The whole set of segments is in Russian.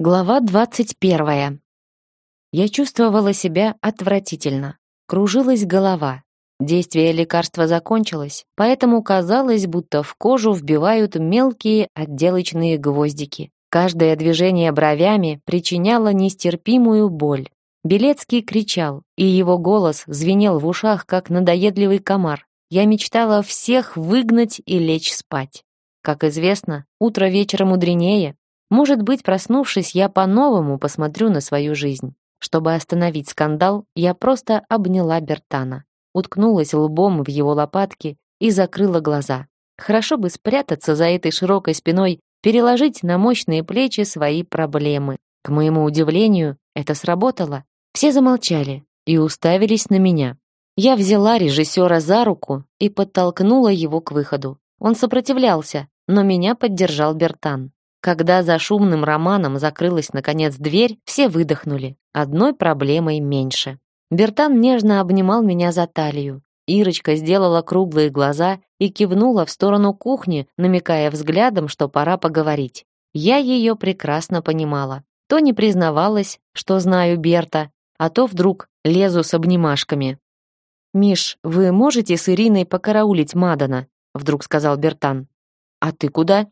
Глава двадцать первая. Я чувствовала себя отвратительно. Кружилась голова. Действие лекарства закончилось, поэтому казалось, будто в кожу вбивают мелкие отделочные гвоздики. Каждое движение бровями причиняло нестерпимую боль. Белецкий кричал, и его голос звенел в ушах, как надоедливый комар. Я мечтала всех выгнать и лечь спать. Как известно, утро вечера мудренее, может быть, проснувшись, я по-новому посмотрю на свою жизнь. Чтобы остановить скандал, я просто обняла Бертана, уткнулась лбом в его лопатки и закрыла глаза. Хорошо бы спрятаться за этой широкой спиной, переложить на мощные плечи свои проблемы. К моему удивлению, это сработало. Все замолчали и уставились на меня. Я взяла режиссера за руку и подтолкнула его к выходу. Он сопротивлялся, но меня поддержал Бертан. Когда за шумным романом закрылась наконец дверь, все выдохнули. Одной проблемой меньше. Бертан нежно обнимал меня за талию. Ирочка сделала круглые глаза и кивнула в сторону кухни, намекая взглядом, что пора поговорить. Я ее прекрасно понимала. То не признавалась, что знаю Берта, а то вдруг лезу с обнимашками. «Миш, вы можете с Ириной покараулить Мадана?» вдруг сказал Бертан. «А ты куда?»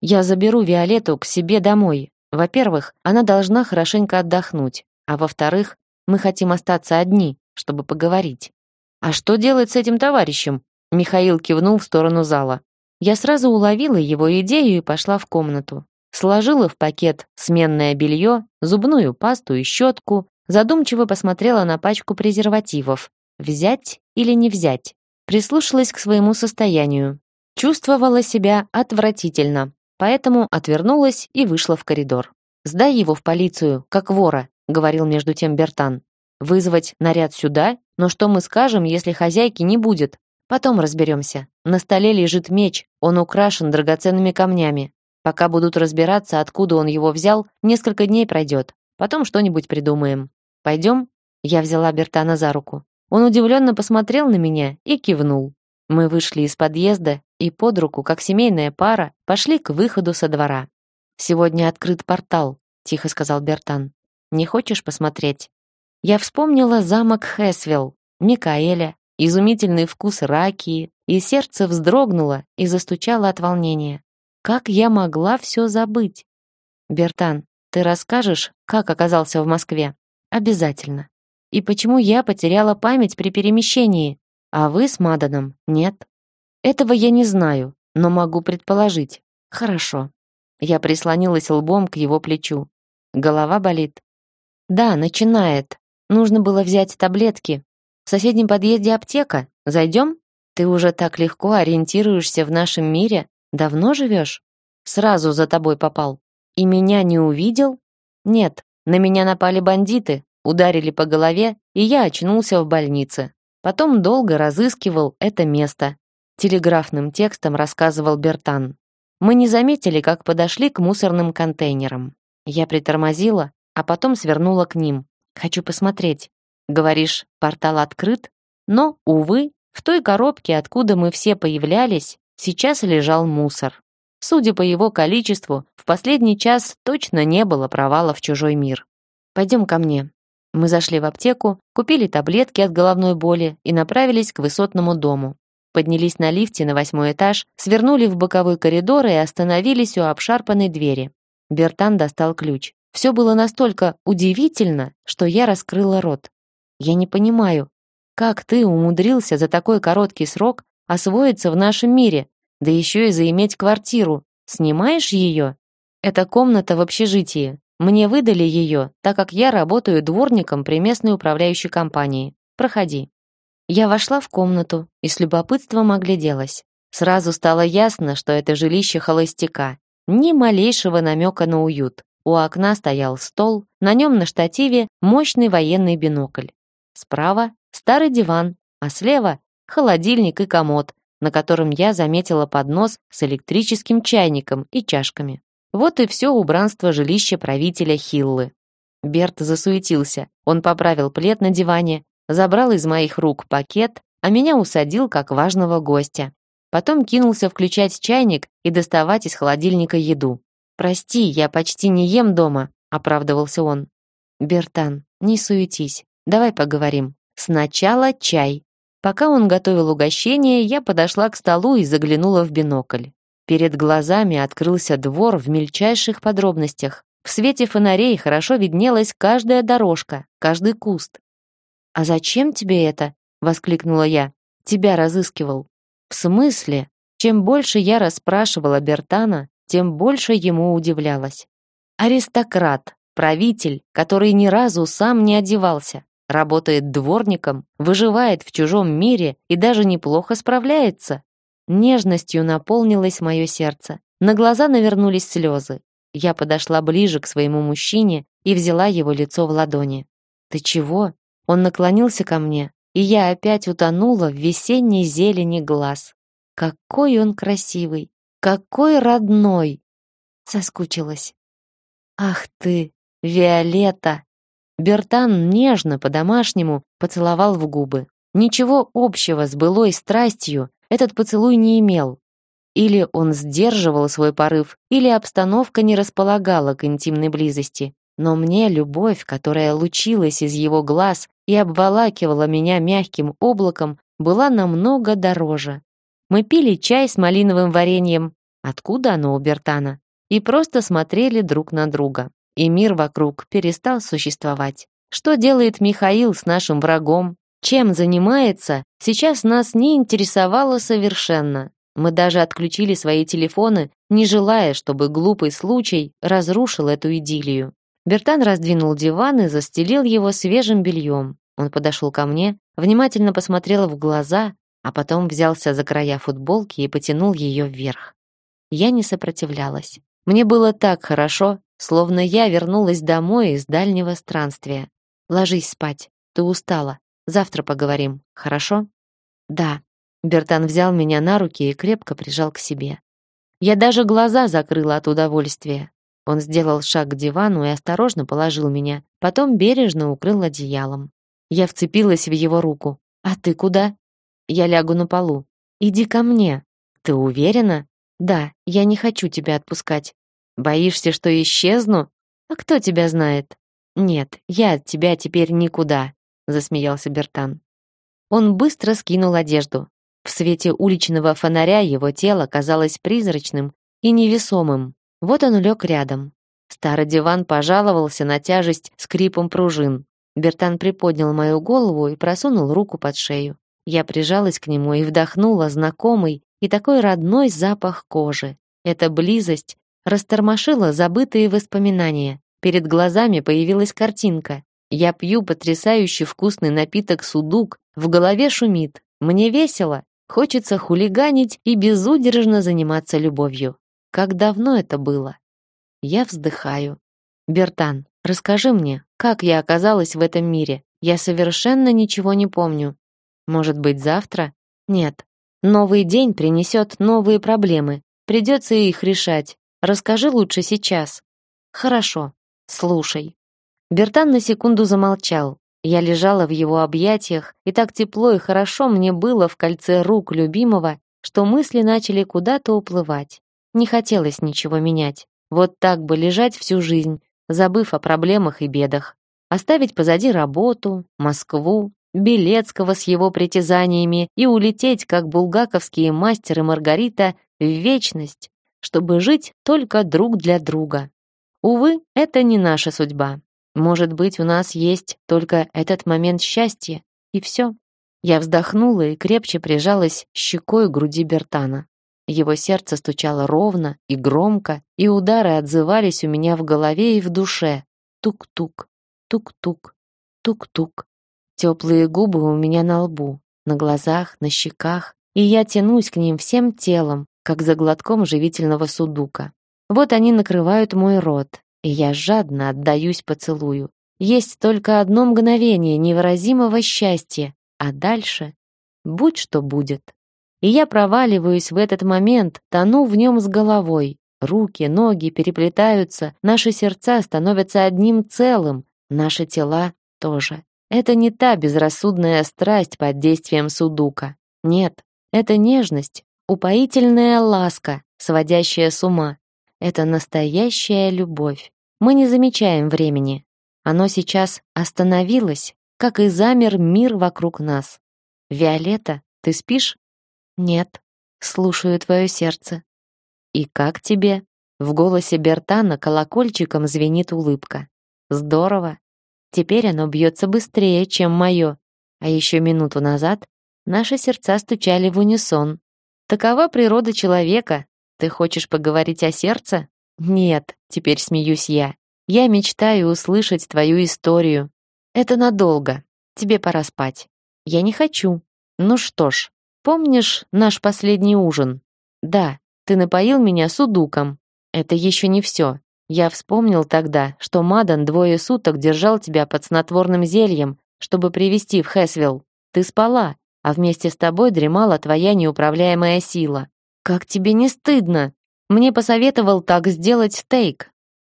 Я заберу Виолетту к себе домой. Во-первых, она должна хорошенько отдохнуть, а во-вторых, мы хотим остаться одни, чтобы поговорить. А что делать с этим товарищем? Михаил кивнул в сторону зала. Я сразу уловила его идею и пошла в комнату. Сложила в пакет сменное белье, зубную пасту и щетку, задумчиво посмотрела на пачку презервативов. Взять или не взять? Прислушалась к своему состоянию. Чувствовала себя отвратительно поэтому отвернулась и вышла в коридор. «Сдай его в полицию, как вора», — говорил между тем Бертан. «Вызвать наряд сюда? Но что мы скажем, если хозяйки не будет? Потом разберемся. На столе лежит меч, он украшен драгоценными камнями. Пока будут разбираться, откуда он его взял, несколько дней пройдет. Потом что-нибудь придумаем. Пойдем?» Я взяла Бертана за руку. Он удивленно посмотрел на меня и кивнул. Мы вышли из подъезда и под руку, как семейная пара, пошли к выходу со двора. «Сегодня открыт портал», — тихо сказал Бертан. «Не хочешь посмотреть?» Я вспомнила замок Хэсвилл, Микаэля, изумительный вкус ракии, и сердце вздрогнуло и застучало от волнения. Как я могла все забыть? «Бертан, ты расскажешь, как оказался в Москве?» «Обязательно. И почему я потеряла память при перемещении?» А вы с Маданом нет? Этого я не знаю, но могу предположить. Хорошо. Я прислонилась лбом к его плечу. Голова болит. Да, начинает. Нужно было взять таблетки. В соседнем подъезде аптека. Зайдем? Ты уже так легко ориентируешься в нашем мире. Давно живешь? Сразу за тобой попал. И меня не увидел? Нет, на меня напали бандиты, ударили по голове, и я очнулся в больнице. Потом долго разыскивал это место. Телеграфным текстом рассказывал Бертан. Мы не заметили, как подошли к мусорным контейнерам. Я притормозила, а потом свернула к ним. Хочу посмотреть. Говоришь, портал открыт? Но, увы, в той коробке, откуда мы все появлялись, сейчас лежал мусор. Судя по его количеству, в последний час точно не было провала в чужой мир. Пойдем ко мне. Мы зашли в аптеку, купили таблетки от головной боли и направились к высотному дому. Поднялись на лифте на восьмой этаж, свернули в боковой коридор и остановились у обшарпанной двери. Бертан достал ключ. Все было настолько удивительно, что я раскрыла рот. Я не понимаю, как ты умудрился за такой короткий срок освоиться в нашем мире, да еще и заиметь квартиру. Снимаешь ее? Это комната в общежитии. Мне выдали ее, так как я работаю дворником при местной управляющей компании. Проходи. Я вошла в комнату и с любопытством огляделась. Сразу стало ясно, что это жилище холостяка. Ни малейшего намека на уют. У окна стоял стол, на нем на штативе мощный военный бинокль. Справа старый диван, а слева холодильник и комод, на котором я заметила поднос с электрическим чайником и чашками. Вот и все убранство жилища правителя Хиллы. Берт засуетился. Он поправил плед на диване, забрал из моих рук пакет, а меня усадил как важного гостя. Потом кинулся включать чайник и доставать из холодильника еду. «Прости, я почти не ем дома. оправдывался он. Бертан, не суетись. Давай поговорим. Сначала чай. Пока он готовил угощение, я подошла к столу и заглянула в бинокль. Перед глазами открылся двор в мельчайших подробностях. В свете фонарей хорошо виднелась каждая дорожка, каждый куст. «А зачем тебе это?» — воскликнула я. «Тебя разыскивал». «В смысле?» Чем больше я расспрашивала Бертана, тем больше ему удивлялась. Аристократ, правитель, который ни разу сам не одевался, работает дворником, выживает в чужом мире и даже неплохо справляется. Нежностью наполнилось мое сердце. На глаза навернулись слезы. Я подошла ближе к своему мужчине и взяла его лицо в ладони. «Ты чего?» Он наклонился ко мне, и я опять утонула в весенней зелени глаз. Какой он красивый! Какой родной! Соскучилась. Ах ты, Виолетта! Бертан нежно, по-домашнему, поцеловал в губы. Ничего общего с былой страстью этот поцелуй не имел. Или он сдерживал свой порыв, или обстановка не располагала к интимной близости. Но мне любовь, которая лучилась из его глаз и обволакивала меня мягким облаком, была намного дороже. Мы пили чай с малиновым вареньем, откуда оно у Бертана, и просто смотрели друг на друга. И мир вокруг перестал существовать. Что делает Михаил с нашим врагом? Чем занимается? Сейчас нас не интересовало совершенно. Мы даже отключили свои телефоны, не желая, чтобы глупый случай разрушил эту идиллию. Бертан раздвинул диван и застелил его свежим бельем. Он подошел ко мне, внимательно посмотрел в глаза, а потом взялся за края футболки и потянул ее вверх. Я не сопротивлялась. Мне было так хорошо, словно я вернулась домой из дальнего странствия. Ложись спать. Ты устала. Завтра поговорим. Хорошо? Да. Бертан взял меня на руки и крепко прижал к себе. Я даже глаза закрыла от удовольствия. Он сделал шаг к дивану и осторожно положил меня, потом бережно укрыл одеялом. Я вцепилась в его руку. «А ты куда?» Я лягу на полу. Иди ко мне. Ты уверена? Да, я не хочу тебя отпускать. Боишься, что исчезну? А кто тебя знает? Нет, я от тебя теперь никуда, засмеялся Бертан. Он быстро скинул одежду. В свете уличного фонаря его тело казалось призрачным и невесомым. Вот он лег рядом. Старый диван пожаловался на тяжесть скрипом пружин. Бертан приподнял мою голову и просунул руку под шею. Я прижалась к нему и вдохнула знакомый и такой родной запах кожи. Эта близость растормошила забытые воспоминания. Перед глазами появилась картинка. Я пью потрясающе вкусный напиток судук, в голове шумит. Мне весело, хочется хулиганить и безудержно заниматься любовью. Как давно это было? Я вздыхаю. Бертан, расскажи мне, как я оказалась в этом мире? Я совершенно ничего не помню. Может быть, завтра? Нет. Новый день принесет новые проблемы. Придется их решать. Расскажи лучше сейчас. Хорошо. Слушай. Бертан на секунду замолчал. Я лежала в его объятиях, и так тепло и хорошо мне было в кольце рук любимого, что мысли начали куда-то уплывать. Не хотелось ничего менять. Вот так бы лежать всю жизнь, забыв о проблемах и бедах. Оставить позади работу, Москву, Белецкого с его притязаниями и улететь, как булгаковские мастер и Маргарита, в вечность, чтобы жить только друг для друга. Увы, это не наша судьба. Может быть, у нас есть только этот момент счастья, и все. Я вздохнула и крепче прижалась щекой к груди Бертана. Его сердце стучало ровно и громко, и удары отзывались у меня в голове и в душе. Тук-тук, тук-тук, тук-тук. Теплые губы у меня на лбу, на глазах, на щеках, и я тянусь к ним всем телом, как за глотком живительного судука. Вот они накрывают мой рот, и я жадно отдаюсь поцелую. Есть только одно мгновение невыразимого счастья, а дальше будь что будет. И я проваливаюсь в этот момент, тону в нем с головой. Руки, ноги переплетаются, наши сердца становятся одним целым, наши тела тоже. Это не та безрассудная страсть под действием судука. Нет, это нежность, упоительная ласка, сводящая с ума. Это настоящая любовь. Мы не замечаем времени. Оно сейчас остановилось, как и замер мир вокруг нас. Виолетта, ты спишь? Нет. Слушаю твое сердце. И как тебе? В голосе Бертана колокольчиком звенит улыбка. Здорово. Теперь оно бьется быстрее, чем мое. А еще минуту назад наши сердца стучали в унисон. Такова природа человека. Ты хочешь поговорить о сердце? Нет, теперь смеюсь я. Я мечтаю услышать твою историю. Это надолго. Тебе пора спать. Я не хочу. Ну что ж, помнишь наш последний ужин? Да, ты напоил меня судуком. Это еще не все. Я вспомнил тогда, что Мадан двое суток держал тебя под снотворным зельем, чтобы привести в Хэсвилл. Ты спала, а вместе с тобой дремала твоя неуправляемая сила. Как тебе не стыдно? Мне посоветовал так сделать стейк.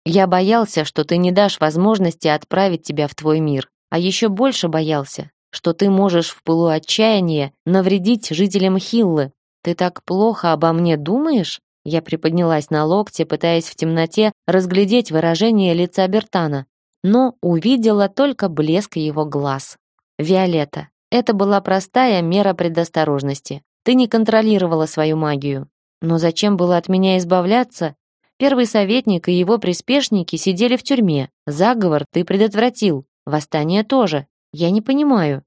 Я боялся, что ты не дашь возможности отправить тебя в твой мир, а еще больше боялся, что ты можешь в пылу отчаяния навредить жителям Хиллы. Ты так плохо обо мне думаешь? Я приподнялась на локте, пытаясь в темноте разглядеть выражение лица Бертана, но увидела только блеск его глаз. Виолетта, это была простая мера предосторожности. Ты не контролировала свою магию. Но зачем было от меня избавляться? Первый советник и его приспешники сидели в тюрьме. Заговор ты предотвратил, восстание тоже. Я не понимаю.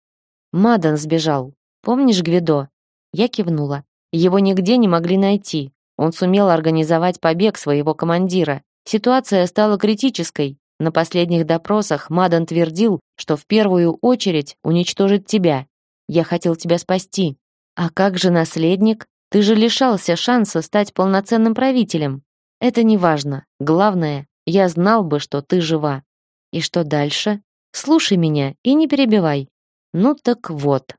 Мадан сбежал. Помнишь Гвидо? Я кивнула. Его нигде не могли найти. Он сумел организовать побег своего командира. Ситуация стала критической. На последних допросах Мадан твердил, что в первую очередь уничтожит тебя. Я хотел тебя спасти. А как же наследник? Ты же лишался шанса стать полноценным правителем. Это не важно. Главное, я знал бы, что ты жива. И что дальше? Слушай меня и не перебивай. Ну так вот.